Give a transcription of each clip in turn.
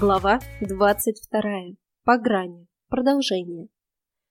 Глава 22. По грани. Продолжение.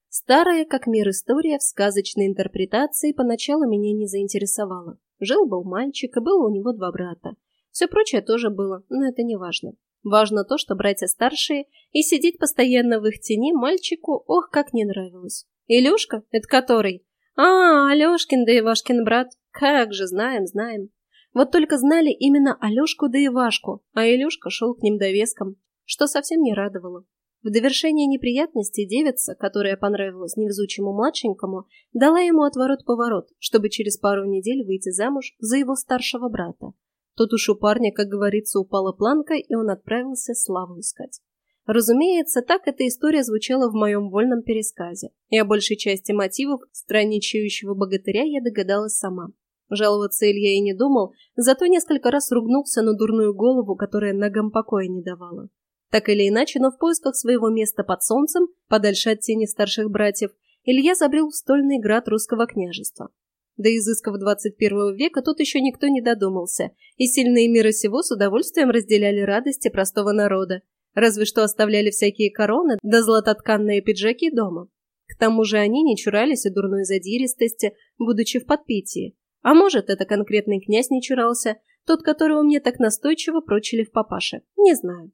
Старая, как мир история в сказочной интерпретации поначалу меня не заинтересовала. Жил-был мальчик, и было у него два брата. Все прочее тоже было, но это не важно. Важно то, что братья старшие, и сидеть постоянно в их тени мальчику, ох, как не нравилось. Илюшка? Это который? А, Алешкин да Ивашкин брат. Как же, знаем, знаем. Вот только знали именно Алешку да Ивашку, а Илюшка шел к ним довеском, что совсем не радовало. В довершение неприятностей девица, которая понравилась невезучему младшенькому, дала ему отворот-поворот, чтобы через пару недель выйти замуж за его старшего брата. Тут уж у парня, как говорится, упала планка, и он отправился славу искать. Разумеется, так эта история звучала в моем вольном пересказе, и о большей части мотивов странничающего богатыря я догадалась сама. Жаловаться Илья и не думал, зато несколько раз ругнулся на дурную голову, которая ногам покоя не давала. Так или иначе, но в поисках своего места под солнцем, подальше от тени старших братьев, Илья забрел в стольный град русского княжества. До изысков 21 века тут еще никто не додумался, и сильные мира сего с удовольствием разделяли радости простого народа, разве что оставляли всякие короны да златотканные пиджаки дома. К тому же они не чурались и дурной задиристости, будучи в подпитии, а может, это конкретный князь не чурался, тот, которого мне так настойчиво прочили в папаше. Не знаю.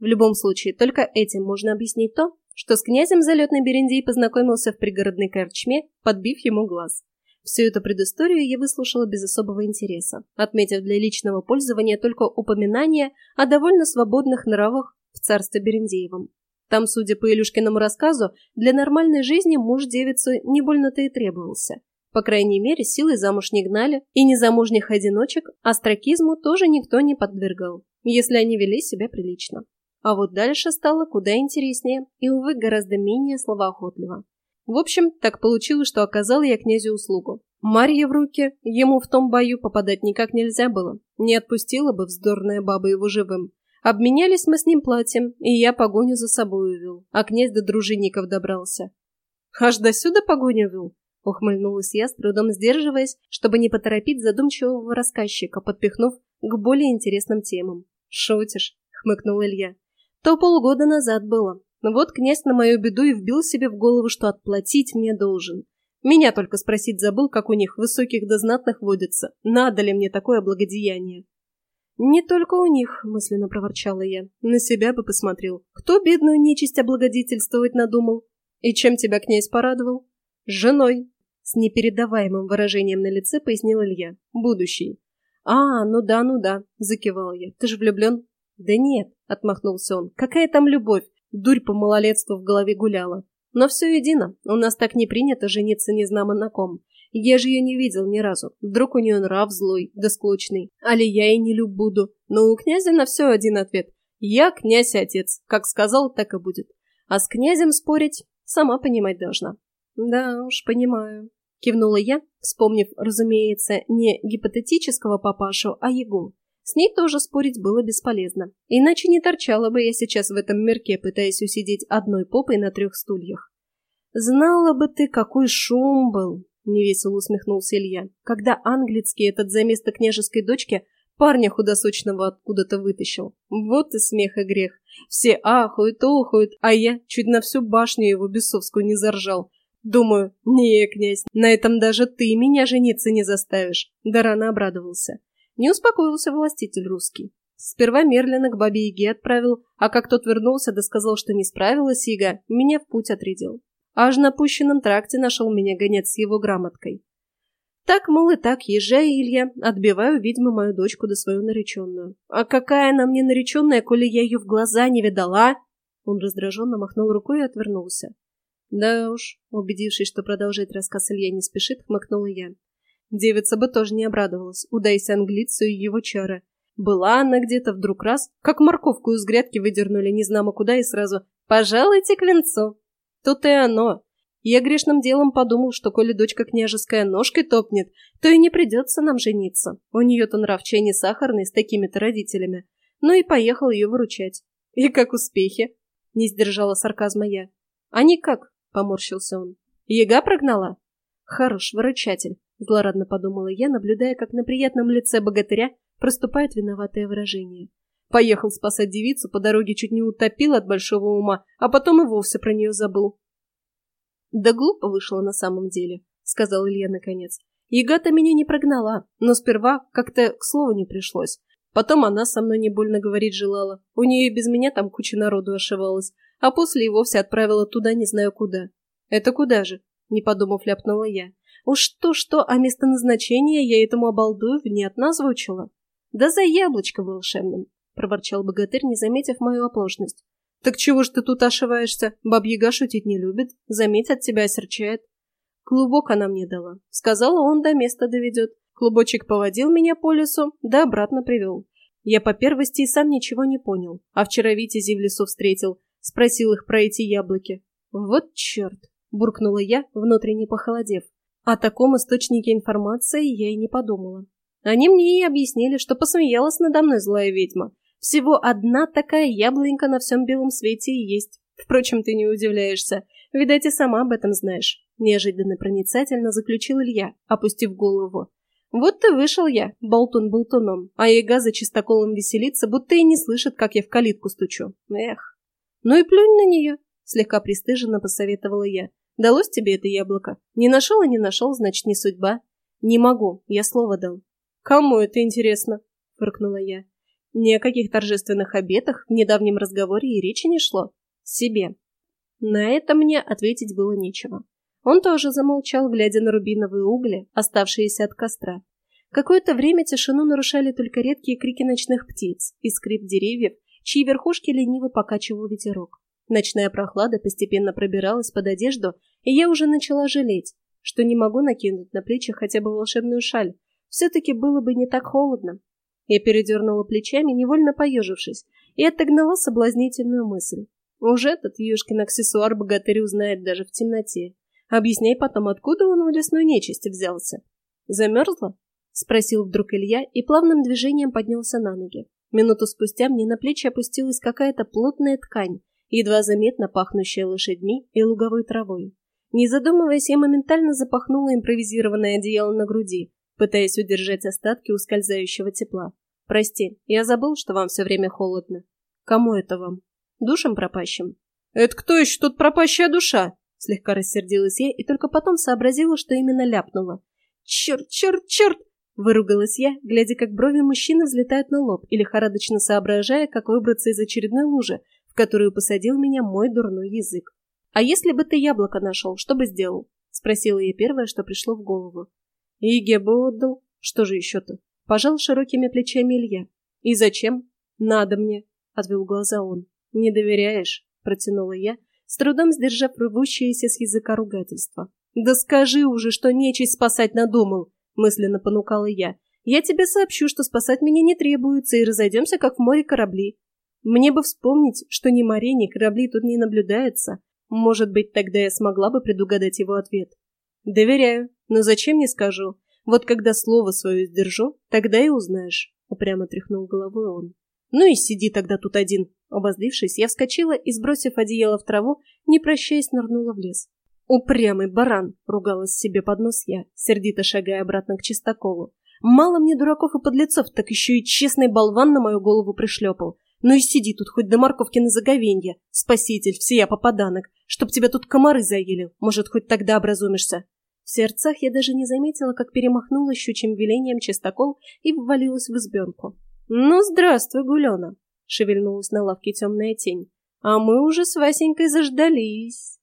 В любом случае, только этим можно объяснить то, что с князем залетный Берендей познакомился в пригородной корчме, подбив ему глаз. Всю эту предысторию я выслушала без особого интереса, отметив для личного пользования только упоминание о довольно свободных нравах в царстве Берендеевом. Там, судя по Илюшкиному рассказу, для нормальной жизни муж девицу не больно-то и требовался. По крайней мере, силой замуж не гнали, и незамужних одиночек астракизму тоже никто не подвергал, если они вели себя прилично. А вот дальше стало куда интереснее и, увы, гораздо менее словоохотливо. В общем, так получилось, что оказал я князю услугу. Марья в руки ему в том бою попадать никак нельзя было. Не отпустила бы вздорная баба его живым. Обменялись мы с ним платьем, и я погоню за собой увел, а князь до дружинников добрался. Аж до сюда погоню вел? Ухмыльнулась я, с трудом сдерживаясь, чтобы не поторопить задумчивого рассказчика, подпихнув к более интересным темам. «Шутишь?» — хмыкнул Илья. «То полгода назад было. Вот князь на мою беду и вбил себе в голову, что отплатить мне должен. Меня только спросить забыл, как у них высоких да знатных водится. Надо ли мне такое благодеяние?» «Не только у них», — мысленно проворчала я. «На себя бы посмотрел. Кто бедную нечисть облагодетельствовать надумал? И чем тебя князь порадовал?» «С женой», — с непередаваемым выражением на лице пояснил Илья. «Будущий». «А, ну да, ну да», — закивал я. «Ты же влюблен?» «Да нет», — отмахнулся он. «Какая там любовь? Дурь по малолетству в голове гуляла. Но все едино, у нас так не принято жениться незнамо на ком. Я же ее не видел ни разу. Вдруг у нее нрав злой, да склочный. Али я и не люб буду. Но у князя на все один ответ. Я князь и отец. Как сказал, так и будет. А с князем спорить сама понимать должна. «Да уж, понимаю», — кивнула я, вспомнив, разумеется, не гипотетического папашу, а его. С ней тоже спорить было бесполезно, иначе не торчала бы я сейчас в этом мирке, пытаясь усидеть одной попой на трех стульях. «Знала бы ты, какой шум был!» — невесело усмехнулся Илья, когда английский этот за место княжеской дочки парня худосочного откуда-то вытащил. Вот и смех и грех. Все ахают, охают, а я чуть на всю башню его бесовскую не заржал. Думаю, не, князь, на этом даже ты меня жениться не заставишь. Да рано обрадовался. Не успокоился властитель русский. Сперва Мерлина к бабе Яге отправил, а как тот вернулся да сказал, что не справилась Яга, меня в путь отрядил. Аж на пущенном тракте нашел меня гонец с его грамоткой. Так, мол, и так, езжай, Илья, отбиваю ведьмы мою дочку да свою нареченную. А какая она мне нареченная, коли я ее в глаза не видала? Он раздраженно махнул рукой и отвернулся. Да уж, убедившись, что продолжать рассказ Илья не спешит, хмыкнула я. Девица бы тоже не обрадовалась, удайся англицу и его чары. Была она где-то вдруг раз, как морковку из грядки выдернули незнамо куда и сразу «Пожалуйте к венцу!» Тут и оно. Я грешным делом подумал, что коли дочка княжеская ножкой топнет, то и не придется нам жениться. У нее-то нрав чай сахарный с такими-то родителями. Ну и поехал ее выручать. И как успехи? Не сдержала сарказма я. А никак, — поморщился он. «Яга прогнала?» «Хорош, выручатель», — злорадно подумала я, наблюдая, как на приятном лице богатыря проступает виноватое выражение. Поехал спасать девицу, по дороге чуть не утопил от большого ума, а потом и вовсе про нее забыл. Да глупо вышло на самом деле, сказал Илья наконец. Ягата меня не прогнала, но сперва как-то к слову не пришлось. Потом она со мной не больно говорить желала. У нее и без меня там куча народу ошивалась, а после и вовсе отправила туда не знаю куда. Это куда же? Не подумав, ляпнула я. Уж то-что, а место назначения я этому обалдую внятно озвучила. Да за яблочко волшебным, проворчал богатырь, не заметив мою оплошность. Так чего ж ты тут ошиваешься? Бабьяга шутить не любит, заметь, от тебя осерчает. Клубок она мне дала. Сказала, он до места доведет. Клубочек поводил меня по лесу, да обратно привел. Я по первости и сам ничего не понял. А вчера Витязи в лесу встретил. Спросил их про эти яблоки. Вот черт! Буркнула я, внутренне похолодев. О таком источнике информации я и не подумала. Они мне и объяснили, что посмеялась надо мной злая ведьма. Всего одна такая яблонька на всем белом свете и есть. Впрочем, ты не удивляешься. Видать, и сама об этом знаешь. Неожиданно проницательно заключил Илья, опустив голову. Вот ты вышел я, болтун болтуном, а яга за чистоколом веселится, будто и не слышит, как я в калитку стучу. Эх. Ну и плюнь на нее, слегка пристыженно посоветовала я. Далось тебе это яблоко? Не нашел и не нашел, значит, не судьба. Не могу, я слово дал. Кому это интересно? фыркнула я. Ни о каких торжественных обетах в недавнем разговоре и речи не шло. Себе. На это мне ответить было нечего. Он тоже замолчал, глядя на рубиновые угли, оставшиеся от костра. Какое-то время тишину нарушали только редкие крики ночных птиц и скрип деревьев, чьи верхушки лениво покачивал ветерок. Ночная прохлада постепенно пробиралась под одежду, и я уже начала жалеть, что не могу накинуть на плечи хотя бы волшебную шаль. Все-таки было бы не так холодно. Я передернула плечами, невольно поежившись, и отогнала соблазнительную мысль. Уже этот юшкин аксессуар богатырь узнает даже в темноте. Объясняй потом, откуда он у лесной нечисти взялся. Замерзла? Спросил вдруг Илья и плавным движением поднялся на ноги. Минуту спустя мне на плечи опустилась какая-то плотная ткань, едва заметно пахнущая лошадьми и луговой травой. Не задумываясь, я моментально запахнула импровизированное одеяло на груди, пытаясь удержать остатки ускользающего тепла. «Прости, я забыл, что вам все время холодно. Кому это вам? Душам пропащим?» «Это кто еще тут пропащая душа?» Слегка рассердилась я и только потом сообразила, что именно ляпнула. «Черт, черт, черт!» Выругалась я, глядя, как брови мужчины взлетают на лоб и лихорадочно соображая, как выбраться из очередной лужи, в которую посадил меня мой дурной язык. «А если бы ты яблоко нашел, что бы сделал?» Спросила я первое, что пришло в голову. «Иге бы отдал. Что же еще-то?» Пожал широкими плечами Илья. «И зачем?» «Надо мне», — отвел глаза он. «Не доверяешь?» — протянула я, с трудом сдержав рвущееся с языка ругательства. «Да скажи уже, что нечисть спасать надумал!» — мысленно понукала я. «Я тебе сообщу, что спасать меня не требуется, и разойдемся, как в море корабли. Мне бы вспомнить, что ни морей, ни корабли тут не наблюдается. Может быть, тогда я смогла бы предугадать его ответ. Доверяю, но зачем не скажу? Вот когда слово свое сдержу, тогда и узнаешь», — упрямо тряхнул головой он. «Ну и сиди тогда тут один», Обозлившись, я вскочила и, сбросив одеяло в траву, не прощаясь, нырнула в лес. «Упрямый баран!» — ругалась себе под нос я, сердито шагая обратно к чистоколу. «Мало мне дураков и подлецов, так еще и честный болван на мою голову пришлепал. Ну и сиди тут хоть до морковки на заговенье, спаситель, всея попаданок, чтоб тебя тут комары заели, может, хоть тогда образумишься». В сердцах я даже не заметила, как перемахнула щучьим велением чистокол и ввалилась в избенку. «Ну, здравствуй, Гулена!» шевельнулась на лавке темная тень. А мы уже с Васенькой заждались.